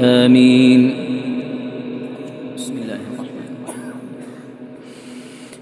آمين.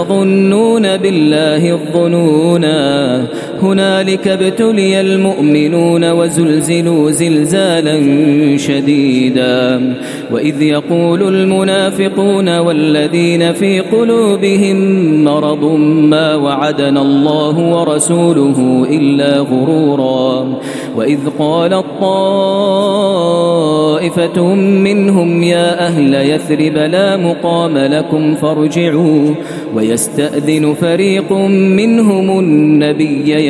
تظنون بالله الظنونا هنالك ابتلي المؤمنون وزلزلوا زلزالا شديدا. وإذ يقول المنافقون والذين في قلوبهم مرض ما وعدنا الله ورسوله إلا غرورا. وإذ قال طائفة منهم يا أهل يثرب لا مقام لكم فارجعوا. ويستأذن فريق منهم النبي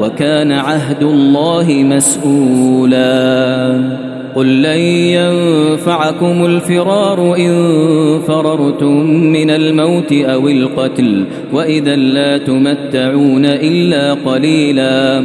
وكان عهد الله مسؤولا. قل لن ينفعكم الفرار إن فررتم من الموت أو القتل وإذا لا تمتعون إلا قليلا.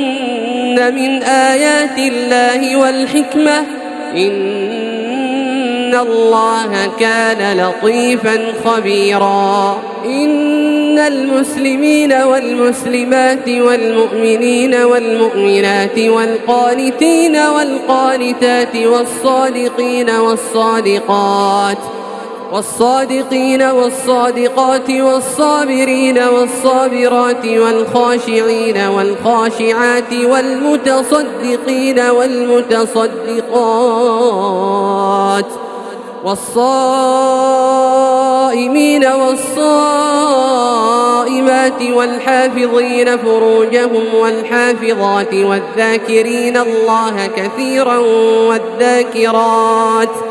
من آيات الله والحكمة. إن الله كان لطيفا خبيرا. إن المسلمين والمسلمات والمؤمنين والمؤمنات والقانتين والقانتات والصادقين والصادقات والصادقين والصادقات والصابرين والصابرات والخاشعين والخاشعات والمتصدقين والمتصدقات والصائمين والصائمات والحافظين فروجهم والحافظات والذاكرين الله كثيرا والذاكرات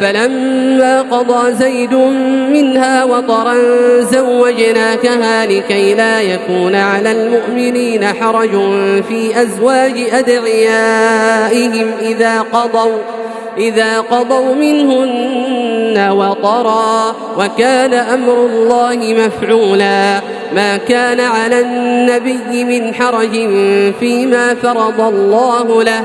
فلما قضى زيد منها وطرا زوجناكها لكي لا يكون على المؤمنين حرج في أزواج أدعيائهم إذا قضوا إذا قضوا منهن وطرا وكان أمر الله مفعولا. ما كان على النبي من حرج فيما فرض الله له.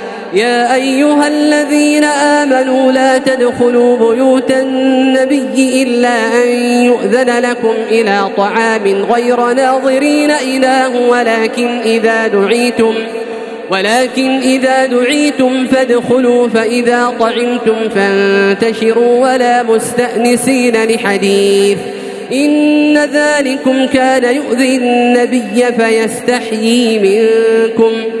يا أيها الذين آمنوا لا تدخلوا بيوت النبي إلا أن يؤذن لكم إلى طعام غير ناظرين إله ولكن إذا دعيتم ولكن إذا دعيتم فادخلوا فإذا طعمتم فانتشروا ولا مستأنسين لحديث. إن ذلكم كان يؤذي النبي فيستحيي منكم.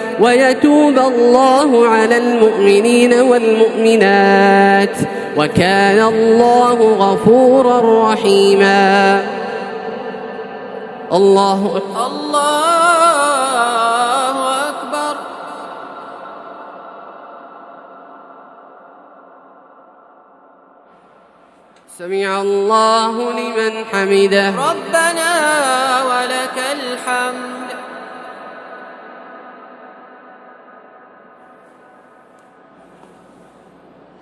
ويتوب الله على المؤمنين والمؤمنات وكان الله غفورا رحيما. الله أكبر. الله أكبر. سمع الله لمن حمده. ربنا ولك الحمد.